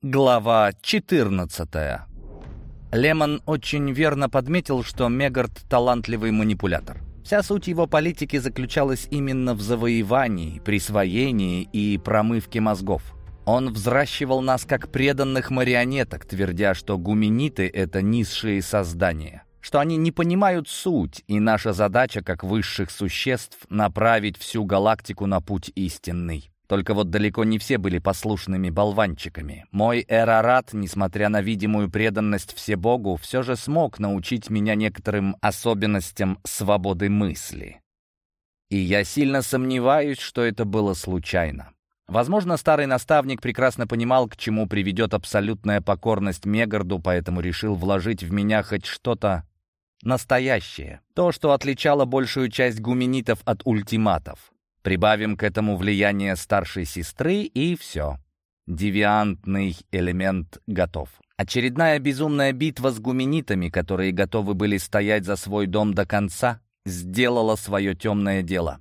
Глава 14 Лемон очень верно подметил, что Мегард — талантливый манипулятор. Вся суть его политики заключалась именно в завоевании, присвоении и промывке мозгов. Он взращивал нас как преданных марионеток, твердя, что гумениты — это низшие создания, что они не понимают суть, и наша задача, как высших существ, направить всю галактику на путь истинный. Только вот далеко не все были послушными болванчиками. Мой Эрарат, несмотря на видимую преданность Всебогу, все же смог научить меня некоторым особенностям свободы мысли. И я сильно сомневаюсь, что это было случайно. Возможно, старый наставник прекрасно понимал, к чему приведет абсолютная покорность Мегарду, поэтому решил вложить в меня хоть что-то настоящее. То, что отличало большую часть гуменитов от ультиматов. Прибавим к этому влияние старшей сестры, и все. Девиантный элемент готов. Очередная безумная битва с гуменитами, которые готовы были стоять за свой дом до конца, сделала свое темное дело.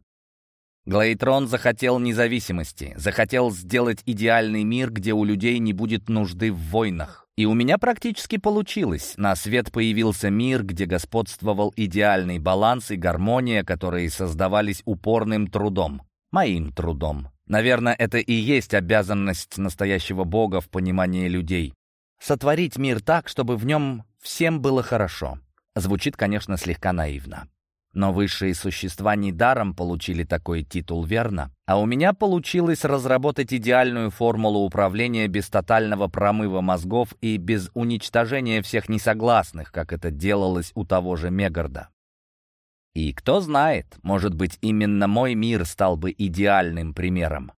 Глейтрон захотел независимости, захотел сделать идеальный мир, где у людей не будет нужды в войнах. И у меня практически получилось. На свет появился мир, где господствовал идеальный баланс и гармония, которые создавались упорным трудом. Моим трудом. Наверное, это и есть обязанность настоящего Бога в понимании людей. Сотворить мир так, чтобы в нем всем было хорошо. Звучит, конечно, слегка наивно. Но высшие существа недаром получили такой титул, верно? А у меня получилось разработать идеальную формулу управления без тотального промыва мозгов и без уничтожения всех несогласных, как это делалось у того же Мегарда. И кто знает, может быть, именно мой мир стал бы идеальным примером.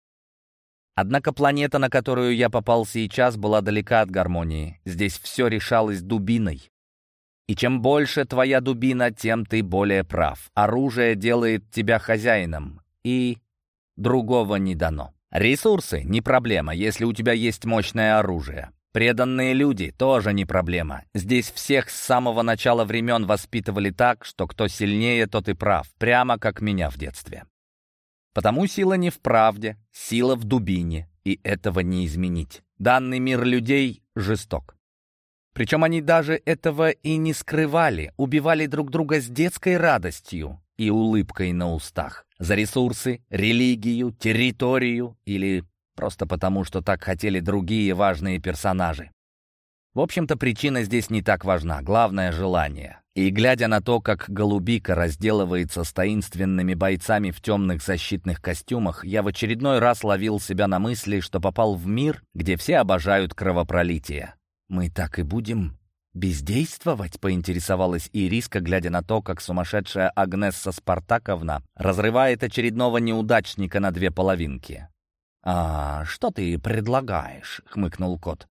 Однако планета, на которую я попал сейчас, была далека от гармонии. Здесь все решалось дубиной. И чем больше твоя дубина, тем ты более прав. Оружие делает тебя хозяином, и другого не дано. Ресурсы — не проблема, если у тебя есть мощное оружие. Преданные люди — тоже не проблема. Здесь всех с самого начала времен воспитывали так, что кто сильнее, тот и прав, прямо как меня в детстве. Потому сила не в правде, сила в дубине, и этого не изменить. Данный мир людей жесток. Причем они даже этого и не скрывали, убивали друг друга с детской радостью и улыбкой на устах. За ресурсы, религию, территорию или просто потому, что так хотели другие важные персонажи. В общем-то, причина здесь не так важна, главное — желание. И глядя на то, как голубика разделывается с таинственными бойцами в темных защитных костюмах, я в очередной раз ловил себя на мысли, что попал в мир, где все обожают кровопролитие. «Мы так и будем бездействовать?» — поинтересовалась Ириска, глядя на то, как сумасшедшая Агнесса Спартаковна разрывает очередного неудачника на две половинки. «А что ты предлагаешь?» — хмыкнул кот.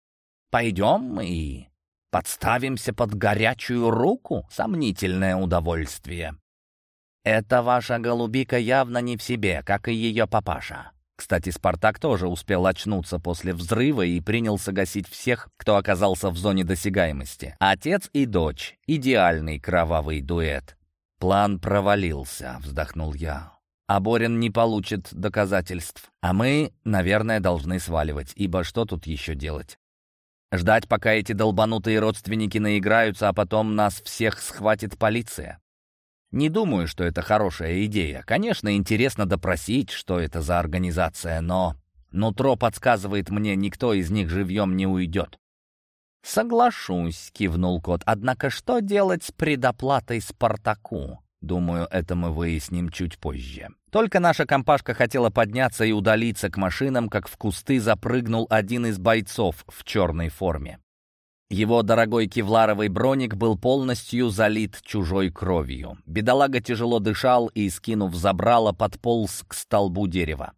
«Пойдем и подставимся под горячую руку? Сомнительное удовольствие». «Это ваша голубика явно не в себе, как и ее папаша. Кстати, Спартак тоже успел очнуться после взрыва и принялся гасить всех, кто оказался в зоне досягаемости. Отец и дочь. Идеальный кровавый дуэт. План провалился, вздохнул я. А Борин не получит доказательств. А мы, наверное, должны сваливать, ибо что тут еще делать? Ждать, пока эти долбанутые родственники наиграются, а потом нас всех схватит полиция. Не думаю, что это хорошая идея. Конечно, интересно допросить, что это за организация, но... Нутро подсказывает мне, никто из них живьем не уйдет. «Соглашусь», — кивнул кот. «Однако что делать с предоплатой Спартаку?» Думаю, это мы выясним чуть позже. Только наша компашка хотела подняться и удалиться к машинам, как в кусты запрыгнул один из бойцов в черной форме. Его дорогой кевларовый броник был полностью залит чужой кровью. Бедолага тяжело дышал и, скинув забрало, подполз к столбу дерева.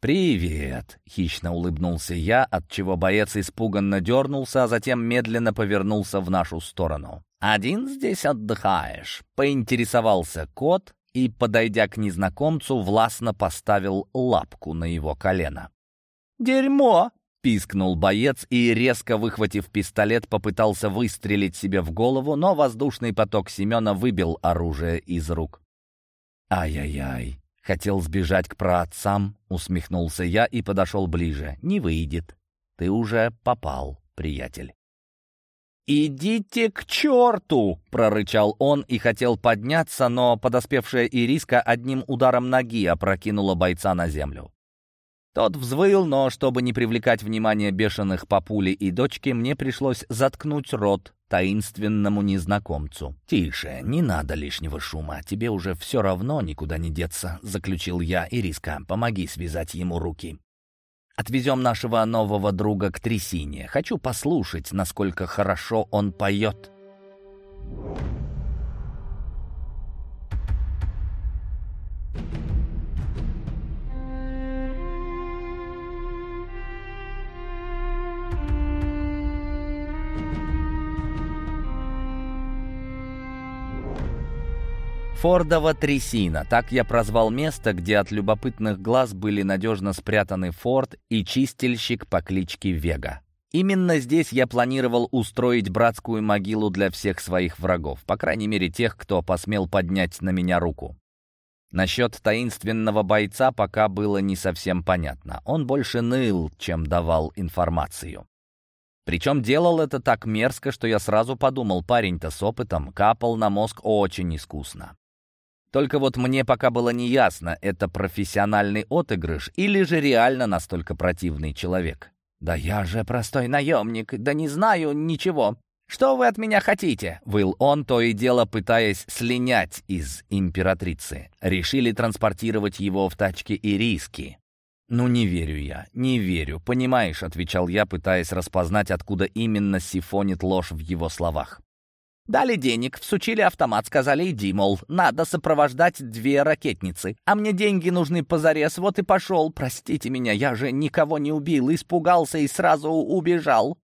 «Привет!» — хищно улыбнулся я, отчего боец испуганно дернулся, а затем медленно повернулся в нашу сторону. «Один здесь отдыхаешь?» — поинтересовался кот и, подойдя к незнакомцу, властно поставил лапку на его колено. «Дерьмо!» Пискнул боец и, резко выхватив пистолет, попытался выстрелить себе в голову, но воздушный поток Семена выбил оружие из рук. «Ай-яй-яй!» Хотел сбежать к праотцам, усмехнулся я и подошел ближе. «Не выйдет». Ты уже попал, приятель. «Идите к черту!» — прорычал он и хотел подняться, но подоспевшая Ириска одним ударом ноги опрокинула бойца на землю. Тот взвыл, но чтобы не привлекать внимание бешеных папули и дочки, мне пришлось заткнуть рот таинственному незнакомцу. «Тише, не надо лишнего шума, тебе уже все равно никуда не деться», — заключил я. «Ириска, помоги связать ему руки». Отвезем нашего нового друга к трясине. Хочу послушать, насколько хорошо он поет». Фордова трясина. Так я прозвал место, где от любопытных глаз были надежно спрятаны Форд и чистильщик по кличке Вега. Именно здесь я планировал устроить братскую могилу для всех своих врагов, по крайней мере тех, кто посмел поднять на меня руку. Насчет таинственного бойца пока было не совсем понятно. Он больше ныл, чем давал информацию. Причем делал это так мерзко, что я сразу подумал, парень-то с опытом капал на мозг очень искусно. Только вот мне пока было неясно, это профессиональный отыгрыш или же реально настолько противный человек. «Да я же простой наемник, да не знаю ничего. Что вы от меня хотите?» — выл он, то и дело пытаясь слинять из императрицы. Решили транспортировать его в тачке ириски. «Ну, не верю я, не верю, понимаешь», — отвечал я, пытаясь распознать, откуда именно сифонит ложь в его словах. Дали денег, всучили автомат, сказали, иди, мол, надо сопровождать две ракетницы. А мне деньги нужны позарез, вот и пошел. Простите меня, я же никого не убил, испугался и сразу убежал.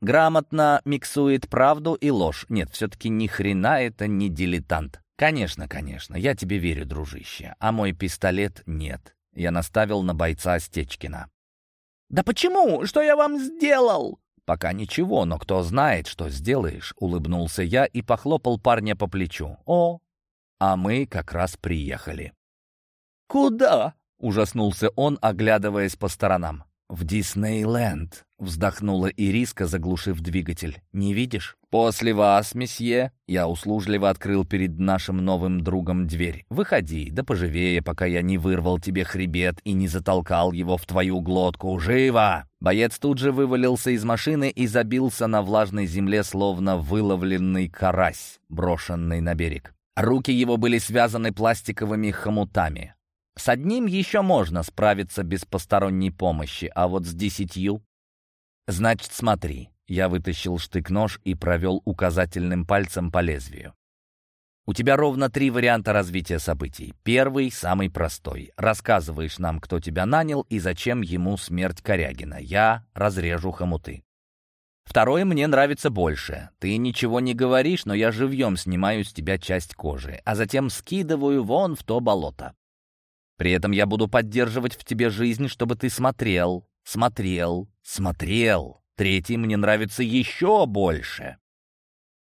Грамотно миксует правду и ложь. Нет, все-таки ни хрена это не дилетант. Конечно, конечно, я тебе верю, дружище. А мой пистолет нет. Я наставил на бойца Стечкина. «Да почему? Что я вам сделал?» «Пока ничего, но кто знает, что сделаешь», — улыбнулся я и похлопал парня по плечу. «О, а мы как раз приехали». «Куда?» — ужаснулся он, оглядываясь по сторонам. «В Диснейленд», — вздохнула Ириска, заглушив двигатель. «Не видишь?» «После вас, месье!» Я услужливо открыл перед нашим новым другом дверь. «Выходи, да поживее, пока я не вырвал тебе хребет и не затолкал его в твою глотку. Живо!» Боец тут же вывалился из машины и забился на влажной земле, словно выловленный карась, брошенный на берег. Руки его были связаны пластиковыми хомутами. С одним еще можно справиться без посторонней помощи, а вот с десятью... Значит, смотри. Я вытащил штык-нож и провел указательным пальцем по лезвию. У тебя ровно три варианта развития событий. Первый, самый простой. Рассказываешь нам, кто тебя нанял и зачем ему смерть Корягина. Я разрежу хомуты. Второе мне нравится больше. Ты ничего не говоришь, но я живьем снимаю с тебя часть кожи, а затем скидываю вон в то болото. При этом я буду поддерживать в тебе жизнь, чтобы ты смотрел, смотрел, смотрел. Третий мне нравится еще больше.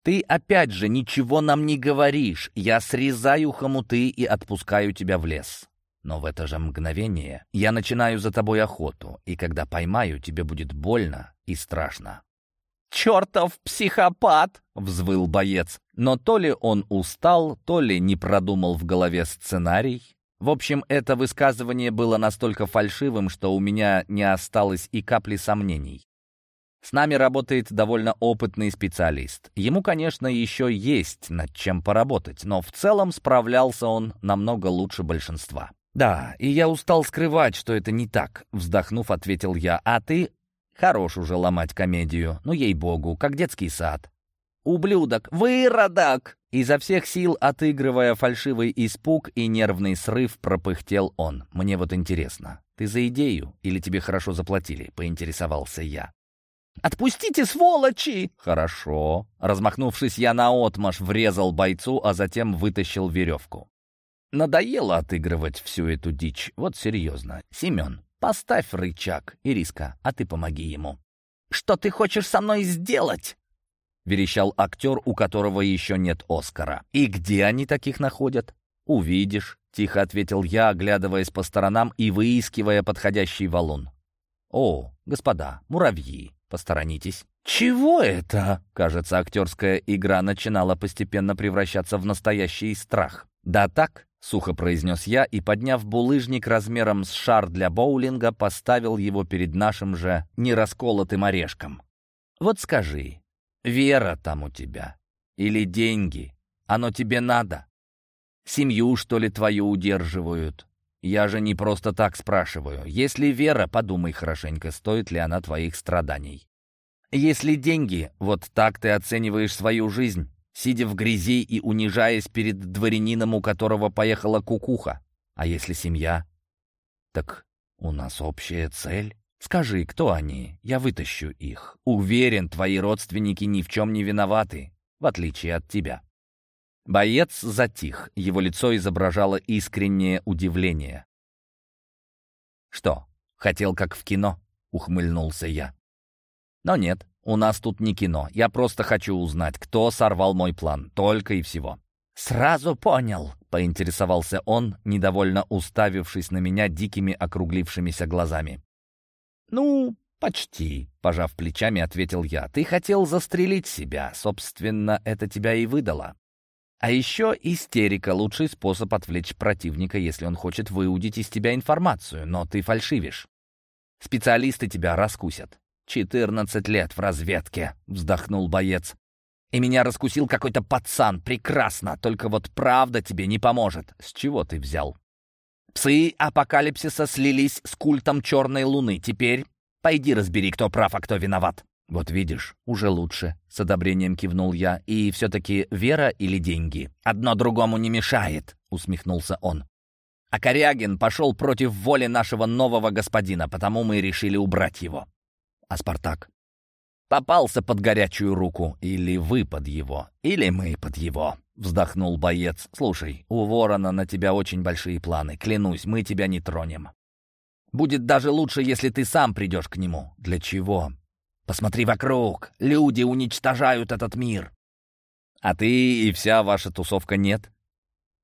Ты опять же ничего нам не говоришь. Я срезаю хомуты и отпускаю тебя в лес. Но в это же мгновение я начинаю за тобой охоту, и когда поймаю, тебе будет больно и страшно. «Чертов психопат!» — взвыл боец. Но то ли он устал, то ли не продумал в голове сценарий, в общем, это высказывание было настолько фальшивым, что у меня не осталось и капли сомнений. С нами работает довольно опытный специалист. Ему, конечно, еще есть над чем поработать, но в целом справлялся он намного лучше большинства. «Да, и я устал скрывать, что это не так», — вздохнув, ответил я. «А ты хорош уже ломать комедию. Ну, ей-богу, как детский сад». «Ублюдок! Выродок!» Изо всех сил, отыгрывая фальшивый испуг и нервный срыв, пропыхтел он. «Мне вот интересно, ты за идею или тебе хорошо заплатили?» — поинтересовался я. «Отпустите, сволочи!» «Хорошо». Размахнувшись, я наотмашь врезал бойцу, а затем вытащил веревку. Надоело отыгрывать всю эту дичь. Вот серьезно. Семен, поставь рычаг. Ириска, а ты помоги ему. «Что ты хочешь со мной сделать?» — верещал актер, у которого еще нет Оскара. «И где они таких находят?» «Увидишь», — тихо ответил я, оглядываясь по сторонам и выискивая подходящий валун. «О, Господа, муравьи, посторонитесь. «Чего это?» Кажется, актерская игра начинала постепенно превращаться в настоящий страх. «Да так», — сухо произнес я и, подняв булыжник размером с шар для боулинга, поставил его перед нашим же нерасколотым орешком. «Вот скажи, вера там у тебя? Или деньги? Оно тебе надо? Семью, что ли, твою удерживают? Я же не просто так спрашиваю. Если вера, подумай хорошенько, стоит ли она твоих страданий. Если деньги, вот так ты оцениваешь свою жизнь, сидя в грязи и унижаясь перед дворянином, у которого поехала кукуха. А если семья? Так у нас общая цель. Скажи, кто они? Я вытащу их. Уверен, твои родственники ни в чем не виноваты, в отличие от тебя. Боец затих, его лицо изображало искреннее удивление. «Что, хотел как в кино?» — ухмыльнулся я. Но нет, у нас тут не кино. Я просто хочу узнать, кто сорвал мой план. Только и всего. «Сразу понял», — поинтересовался он, недовольно уставившись на меня дикими округлившимися глазами. «Ну, почти», — пожав плечами, ответил я. «Ты хотел застрелить себя. Собственно, это тебя и выдало. А еще истерика — лучший способ отвлечь противника, если он хочет выудить из тебя информацию, но ты фальшивишь. Специалисты тебя раскусят. «Четырнадцать лет в разведке», — вздохнул боец. «И меня раскусил какой-то пацан. Прекрасно. Только вот правда тебе не поможет. С чего ты взял?» «Псы апокалипсиса слились с культом черной луны. Теперь пойди разбери, кто прав, а кто виноват». «Вот видишь, уже лучше», — с одобрением кивнул я. «И все-таки вера или деньги?» «Одно другому не мешает», — усмехнулся он. «А Корягин пошел против воли нашего нового господина, потому мы решили убрать его. А Спартак? Попался под горячую руку. Или вы под его, или мы под его. Вздохнул боец. Слушай, у ворона на тебя очень большие планы. Клянусь, мы тебя не тронем. Будет даже лучше, если ты сам придешь к нему. Для чего? Посмотри вокруг. Люди уничтожают этот мир. А ты и вся ваша тусовка нет?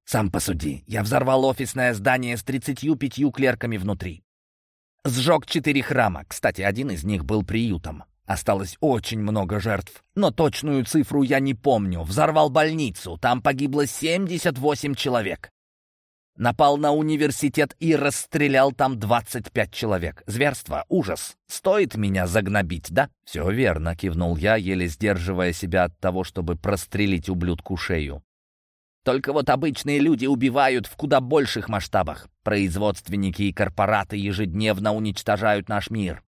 Сам посуди. Я взорвал офисное здание с тридцатью пятью клерками внутри. Сжег четыре храма. Кстати, один из них был приютом. Осталось очень много жертв. Но точную цифру я не помню. Взорвал больницу. Там погибло 78 человек. Напал на университет и расстрелял там 25 человек. Зверство, ужас. Стоит меня загнобить, да? Все верно, кивнул я, еле сдерживая себя от того, чтобы прострелить ублюдку шею. Только вот обычные люди убивают в куда больших масштабах. Производственники и корпораты ежедневно уничтожают наш мир.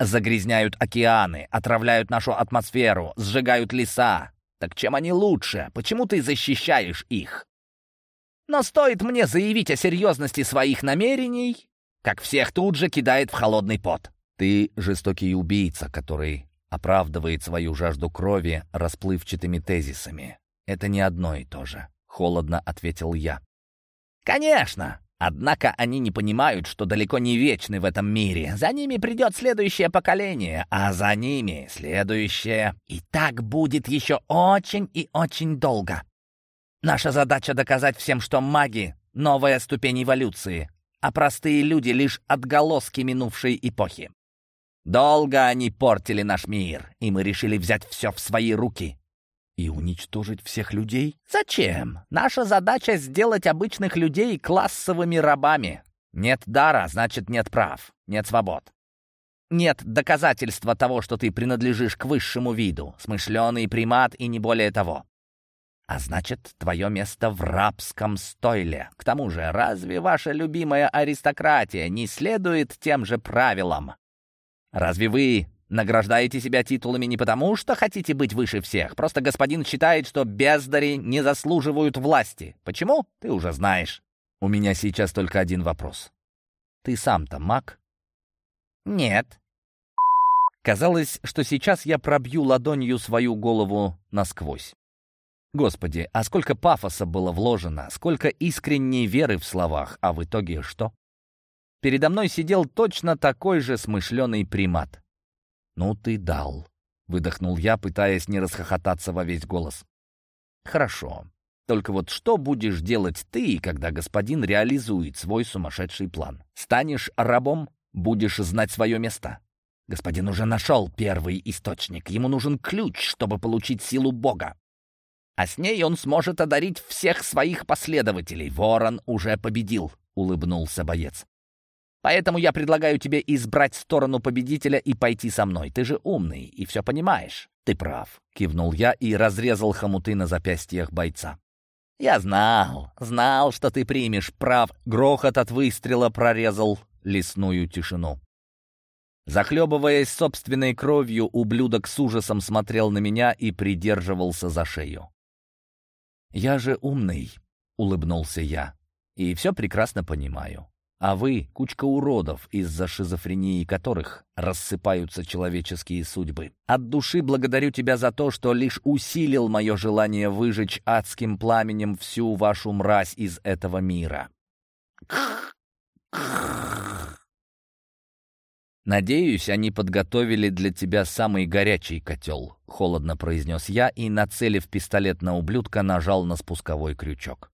Загрязняют океаны, отравляют нашу атмосферу, сжигают леса. Так чем они лучше? Почему ты защищаешь их? Но стоит мне заявить о серьезности своих намерений, как всех тут же кидает в холодный пот. Ты жестокий убийца, который оправдывает свою жажду крови расплывчатыми тезисами. Это не одно и то же. — холодно ответил я. «Конечно! Однако они не понимают, что далеко не вечны в этом мире. За ними придет следующее поколение, а за ними следующее. И так будет еще очень и очень долго. Наша задача доказать всем, что маги — новая ступень эволюции, а простые люди — лишь отголоски минувшей эпохи. Долго они портили наш мир, и мы решили взять все в свои руки. И уничтожить всех людей? Зачем? Наша задача сделать обычных людей классовыми рабами. Нет дара, значит нет прав, нет свобод. Нет доказательства того, что ты принадлежишь к высшему виду, смышленый примат и не более того. А значит, твое место в рабском стойле. К тому же, разве ваша любимая аристократия не следует тем же правилам? Разве вы Награждаете себя титулами не потому, что хотите быть выше всех. Просто господин считает, что бездари не заслуживают власти. Почему? Ты уже знаешь. У меня сейчас только один вопрос. Ты сам-то маг? Нет. Казалось, что сейчас я пробью ладонью свою голову насквозь. Господи, а сколько пафоса было вложено, сколько искренней веры в словах, а в итоге что? Передо мной сидел точно такой же смышленый примат. «Ну ты дал», — выдохнул я, пытаясь не расхохотаться во весь голос. «Хорошо. Только вот что будешь делать ты, когда господин реализует свой сумасшедший план? Станешь рабом? Будешь знать свое место? Господин уже нашел первый источник. Ему нужен ключ, чтобы получить силу Бога. А с ней он сможет одарить всех своих последователей. Ворон уже победил, улыбнулся боец. Поэтому я предлагаю тебе избрать сторону победителя и пойти со мной. Ты же умный и все понимаешь. Ты прав, кивнул я и разрезал хомуты на запястьях бойца. «Я знал, знал, что ты примешь прав». Грохот от выстрела прорезал лесную тишину. Захлебываясь собственной кровью, ублюдок с ужасом смотрел на меня и придерживался за шею. «Я же умный», — улыбнулся я, — «и все прекрасно понимаю. А вы — кучка уродов, из-за шизофрении которых рассыпаются человеческие судьбы. От души благодарю тебя за то, что лишь усилил мое желание выжечь адским пламенем всю вашу мразь из этого мира. «Надеюсь, они подготовили для тебя самый горячий котел», — холодно произнес я и, нацелив пистолет на ублюдка, нажал на спусковой крючок.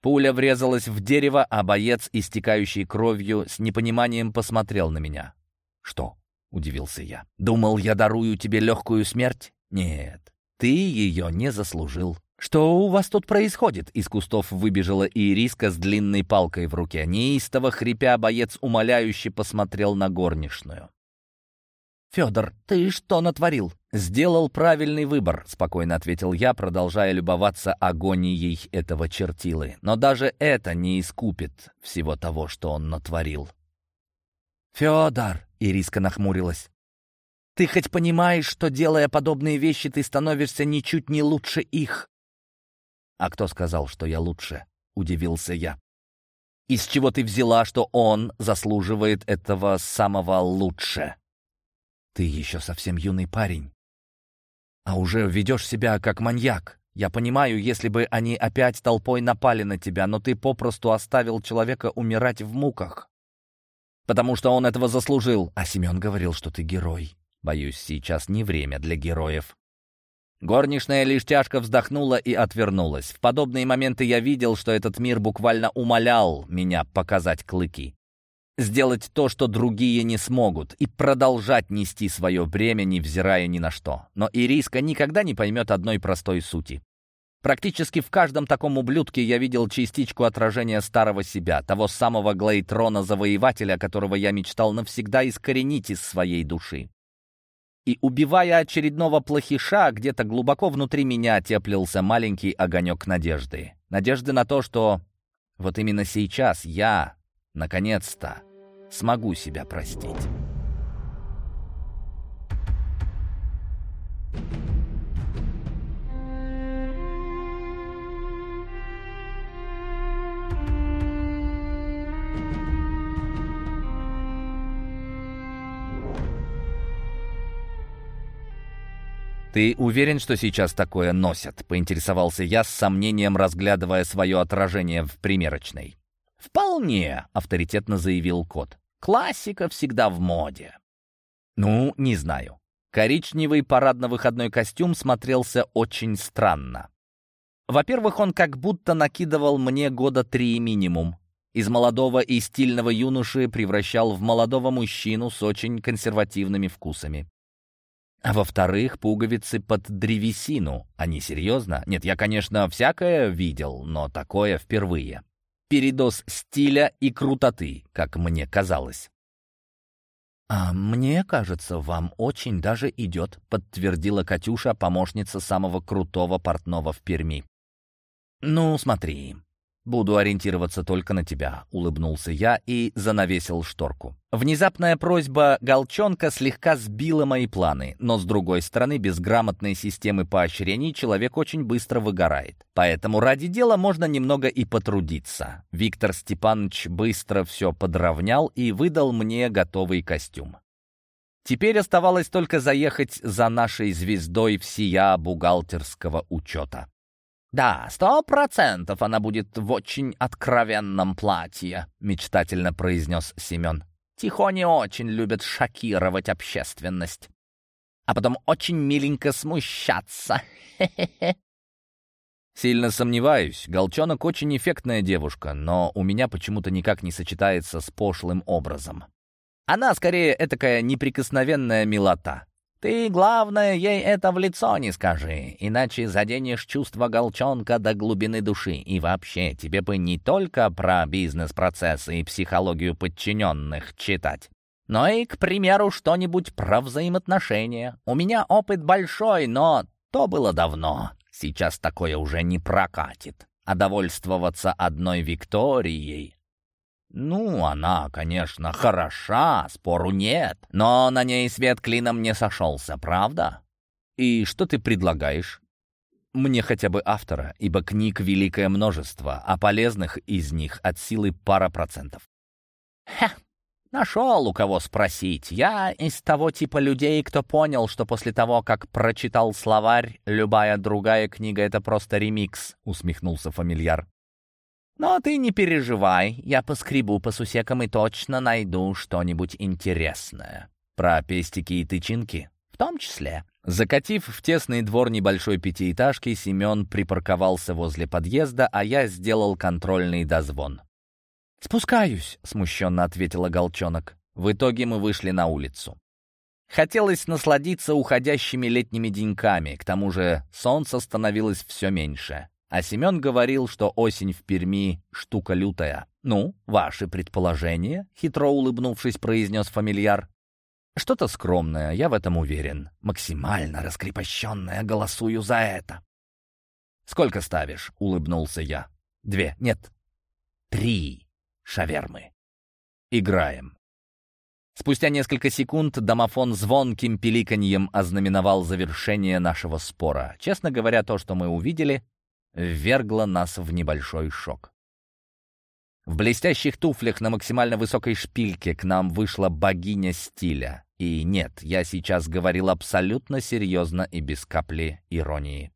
Пуля врезалась в дерево, а боец, истекающий кровью, с непониманием посмотрел на меня. «Что?» — удивился я. «Думал, я дарую тебе легкую смерть? Нет, ты ее не заслужил». «Что у вас тут происходит?» Из кустов выбежала Ириска с длинной палкой в руке. Неистово хрипя, боец умоляюще посмотрел на горничную. «Федор, ты что натворил?» «Сделал правильный выбор», — спокойно ответил я, продолжая любоваться агонией этого чертилы. «Но даже это не искупит всего того, что он натворил». «Федор!» — Ириска нахмурилась. «Ты хоть понимаешь, что, делая подобные вещи, ты становишься ничуть не лучше их?» «А кто сказал, что я лучше?» — удивился я. «Из чего ты взяла, что он заслуживает этого самого лучше?» Ты еще совсем юный парень. А уже ведешь себя как маньяк. Я понимаю, если бы они опять толпой напали на тебя, но ты попросту оставил человека умирать в муках. Потому что он этого заслужил. А Семен говорил, что ты герой. Боюсь, сейчас не время для героев. Горничная лишь тяжко вздохнула и отвернулась. В подобные моменты я видел, что этот мир буквально умолял меня показать клыки сделать то, что другие не смогут, и продолжать нести свое бремя, невзирая ни на что. Но Ириска никогда не поймет одной простой сути. Практически в каждом таком ублюдке я видел частичку отражения старого себя, того самого Глейтрона-завоевателя, которого я мечтал навсегда искоренить из своей души. И убивая очередного плохиша, где-то глубоко внутри меня теплился маленький огонек надежды. Надежды на то, что вот именно сейчас я, наконец-то, смогу себя простить. «Ты уверен, что сейчас такое носят?» — поинтересовался я с сомнением, разглядывая свое отражение в примерочной. «Вполне», — авторитетно заявил кот. «Классика всегда в моде». «Ну, не знаю». Коричневый парадно-выходной костюм смотрелся очень странно. Во-первых, он как будто накидывал мне года три минимум. Из молодого и стильного юноши превращал в молодого мужчину с очень консервативными вкусами. А во-вторых, пуговицы под древесину. Они серьезно? Нет, я, конечно, всякое видел, но такое впервые передоз стиля и крутоты, как мне казалось. «А мне кажется, вам очень даже идет», — подтвердила Катюша, помощница самого крутого портного в Перми. «Ну, смотри, «Буду ориентироваться только на тебя», — улыбнулся я и занавесил шторку. Внезапная просьба Голчонка слегка сбила мои планы, но, с другой стороны, без грамотной системы поощрений человек очень быстро выгорает. Поэтому ради дела можно немного и потрудиться. Виктор Степанович быстро все подровнял и выдал мне готовый костюм. Теперь оставалось только заехать за нашей звездой в сия бухгалтерского учета. «Да, сто процентов она будет в очень откровенном платье», — мечтательно произнес Семен. «Тихони очень любят шокировать общественность, а потом очень миленько смущаться. Хе-хе-хе». Сильно сомневаюсь. Голчонок очень эффектная девушка, но у меня почему-то никак не сочетается с пошлым образом. Она скорее этакая неприкосновенная милота. Ты, главное, ей это в лицо не скажи, иначе заденешь чувство голчонка до глубины души. И вообще, тебе бы не только про бизнес-процессы и психологию подчиненных читать, но и, к примеру, что-нибудь про взаимоотношения. У меня опыт большой, но то было давно. Сейчас такое уже не прокатит. А довольствоваться одной Викторией ну, она, конечно, хороша, спору нет, но на ней свет клином не сошелся, правда? И что ты предлагаешь? Мне хотя бы автора, ибо книг великое множество, а полезных из них от силы пара процентов. Хе, нашел у кого спросить. Я из того типа людей, кто понял, что после того, как прочитал словарь, любая другая книга — это просто ремикс, усмехнулся фамильяр. Но ты не переживай, я поскребу по сусекам и точно найду что-нибудь интересное. Про пестики и тычинки в том числе. Закатив в тесный двор небольшой пятиэтажки, Семен припарковался возле подъезда, а я сделал контрольный дозвон. «Спускаюсь», — смущенно ответила Голчонок. В итоге мы вышли на улицу. Хотелось насладиться уходящими летними деньками, к тому же солнце становилось все меньше. А Семен говорил, что осень в Перми — штука лютая. «Ну, ваши предположения?» — хитро улыбнувшись, произнес фамильяр. «Что-то скромное, я в этом уверен. Максимально раскрепощенное, голосую за это». «Сколько ставишь?» — улыбнулся я. «Две, нет, три шавермы. Играем». Спустя несколько секунд домофон звонким пиликаньем ознаменовал завершение нашего спора. Честно говоря, то, что мы увидели, ввергло нас в небольшой шок. В блестящих туфлях на максимально высокой шпильке к нам вышла богиня стиля. И нет, я сейчас говорил абсолютно серьезно и без капли иронии.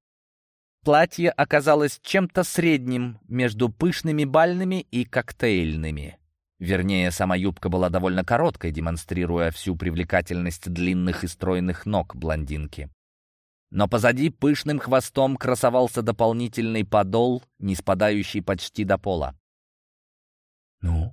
Платье оказалось чем-то средним между пышными бальными и коктейльными. Вернее, сама юбка была довольно короткой, демонстрируя всю привлекательность длинных и стройных ног блондинки но позади пышным хвостом красовался дополнительный подол, не спадающий почти до пола. «Ну,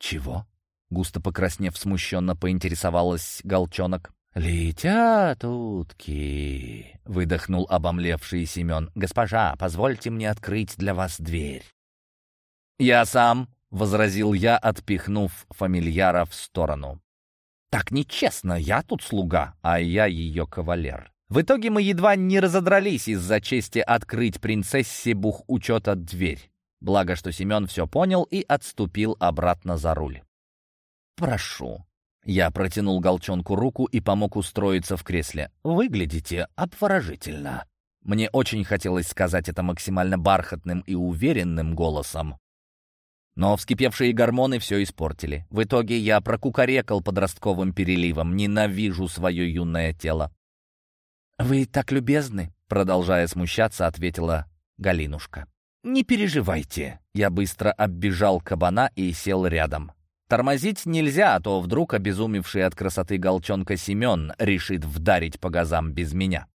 чего?» — густо покраснев смущенно поинтересовалась Голчонок. «Летят утки!» — выдохнул обомлевший Семен. «Госпожа, позвольте мне открыть для вас дверь». «Я сам!» — возразил я, отпихнув фамильяра в сторону. «Так нечестно, я тут слуга, а я ее кавалер. В итоге мы едва не разодрались из-за чести открыть принцессе бух учета дверь. Благо, что Семен все понял и отступил обратно за руль. «Прошу». Я протянул Голчонку руку и помог устроиться в кресле. «Выглядите обворожительно». Мне очень хотелось сказать это максимально бархатным и уверенным голосом. Но вскипевшие гормоны все испортили. В итоге я прокукарекал подростковым переливом. Ненавижу свое юное тело. «Вы так любезны», — продолжая смущаться, ответила Галинушка. «Не переживайте». Я быстро оббежал кабана и сел рядом. Тормозить нельзя, а то вдруг обезумевший от красоты голчонка Семен решит вдарить по газам без меня.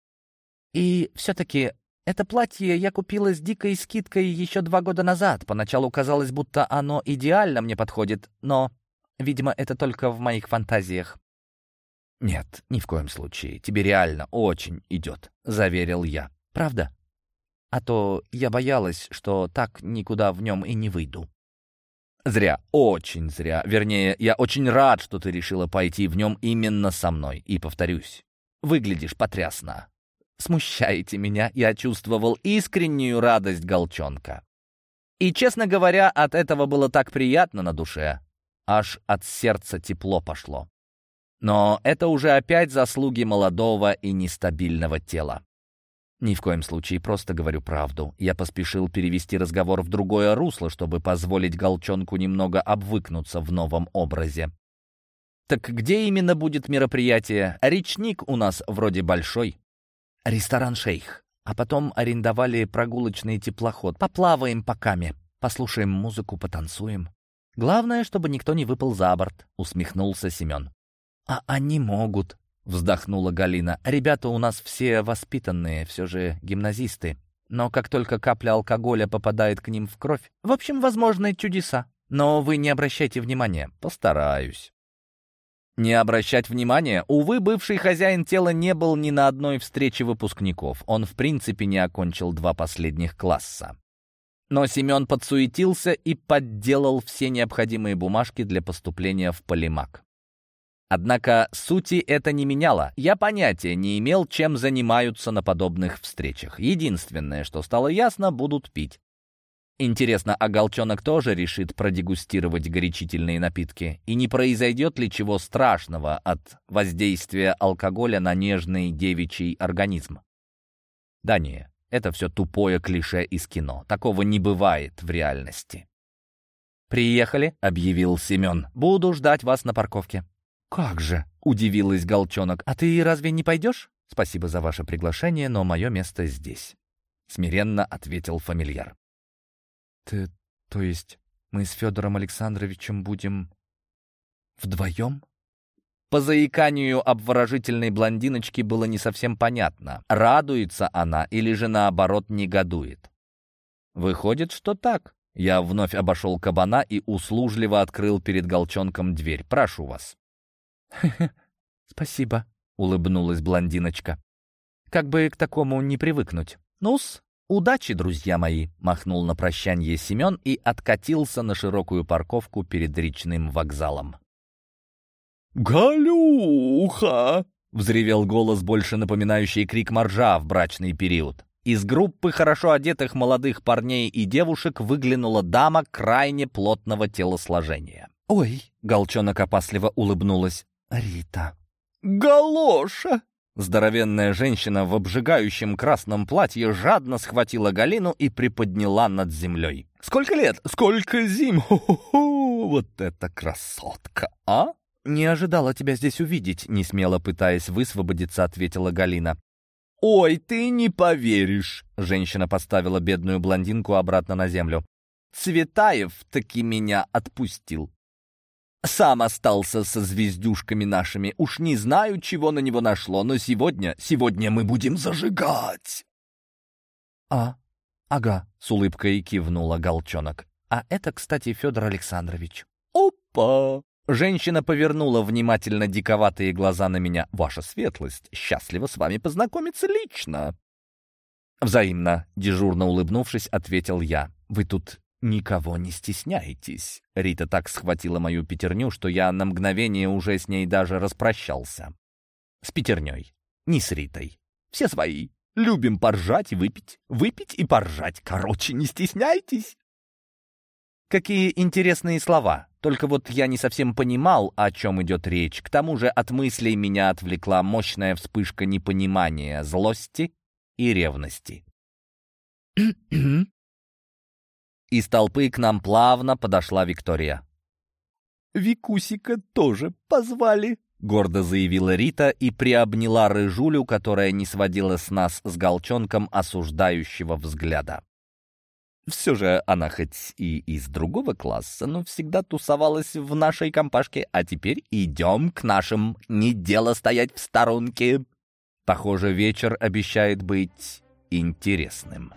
И все-таки это платье я купила с дикой скидкой еще два года назад. Поначалу казалось, будто оно идеально мне подходит, но, видимо, это только в моих фантазиях. «Нет, ни в коем случае. Тебе реально очень идет», — заверил я. «Правда? А то я боялась, что так никуда в нем и не выйду». «Зря, очень зря. Вернее, я очень рад, что ты решила пойти в нем именно со мной. И повторюсь, выглядишь потрясно. Смущаете меня, я чувствовал искреннюю радость Голчонка. И, честно говоря, от этого было так приятно на душе. Аж от сердца тепло пошло. Но это уже опять заслуги молодого и нестабильного тела. Ни в коем случае, просто говорю правду. Я поспешил перевести разговор в другое русло, чтобы позволить Голчонку немного обвыкнуться в новом образе. Так где именно будет мероприятие? Речник у нас вроде большой. Ресторан «Шейх». А потом арендовали прогулочный теплоход. Поплаваем по каме, послушаем музыку, потанцуем. Главное, чтобы никто не выпал за борт, усмехнулся Семен. «А они могут», — вздохнула Галина. «Ребята у нас все воспитанные, все же гимназисты. Но как только капля алкоголя попадает к ним в кровь, в общем, возможны чудеса. Но вы не обращайте внимания, постараюсь». Не обращать внимания? Увы, бывший хозяин тела не был ни на одной встрече выпускников. Он в принципе не окончил два последних класса. Но Семен подсуетился и подделал все необходимые бумажки для поступления в полимак. Однако сути это не меняло. Я понятия не имел, чем занимаются на подобных встречах. Единственное, что стало ясно, будут пить. Интересно, а Голчонок тоже решит продегустировать горячительные напитки? И не произойдет ли чего страшного от воздействия алкоголя на нежный девичий организм? Да не, это все тупое клише из кино. Такого не бывает в реальности. «Приехали», — объявил Семен. «Буду ждать вас на парковке». «Как же?» — удивилась Голчонок. «А ты разве не пойдешь?» «Спасибо за ваше приглашение, но мое место здесь», — смиренно ответил фамильяр. «Ты, то есть мы с Федором Александровичем будем вдвоем?» По заиканию обворожительной блондиночки было не совсем понятно, радуется она или же наоборот негодует. Выходит, что так. Я вновь обошел кабана и услужливо открыл перед Голчонком дверь. «Прошу вас». «Спасибо», — улыбнулась блондиночка. «Как бы к такому не привыкнуть. Ну-с, «Удачи, друзья мои!» — махнул на прощание Семен и откатился на широкую парковку перед речным вокзалом. «Галюха!» — взревел голос, больше напоминающий крик моржа в брачный период. Из группы хорошо одетых молодых парней и девушек выглянула дама крайне плотного телосложения. «Ой!» — Голчонок опасливо улыбнулась. «Рита!» «Галоша!» Здоровенная женщина в обжигающем красном платье жадно схватила Галину и приподняла над землей. «Сколько лет? Сколько зим? Хо-хо-хо! Вот это красотка, а?» «Не ожидала тебя здесь увидеть», — не смело пытаясь высвободиться, ответила Галина. «Ой, ты не поверишь!» — женщина поставила бедную блондинку обратно на землю. «Цветаев таки меня отпустил. Сам остался со звездюшками нашими. Уж не знаю, чего на него нашло, но сегодня, сегодня мы будем зажигать. А, ага, с улыбкой кивнула Голчонок. А это, кстати, Федор Александрович. Опа! Женщина повернула внимательно диковатые глаза на меня. «Ваша светлость, счастливо с вами познакомиться лично!» «Взаимно», — дежурно улыбнувшись, ответил я. «Вы тут «Никого не стесняйтесь». Рита так схватила мою пятерню, что я на мгновение уже с ней даже распрощался. С пятерней, не с Ритой. Все свои. Любим поржать и выпить. Выпить и поржать. Короче, не стесняйтесь. Какие интересные слова. Только вот я не совсем понимал, о чем идет речь. К тому же от мыслей меня отвлекла мощная вспышка непонимания, злости и ревности. Из толпы к нам плавно подошла Виктория. «Викусика тоже позвали», — гордо заявила Рита и приобняла рыжулю, которая не сводила с нас с Голчонком осуждающего взгляда. Все же она хоть и из другого класса, но всегда тусовалась в нашей компашке, а теперь идем к нашим, не дело стоять в сторонке. Похоже, вечер обещает быть интересным.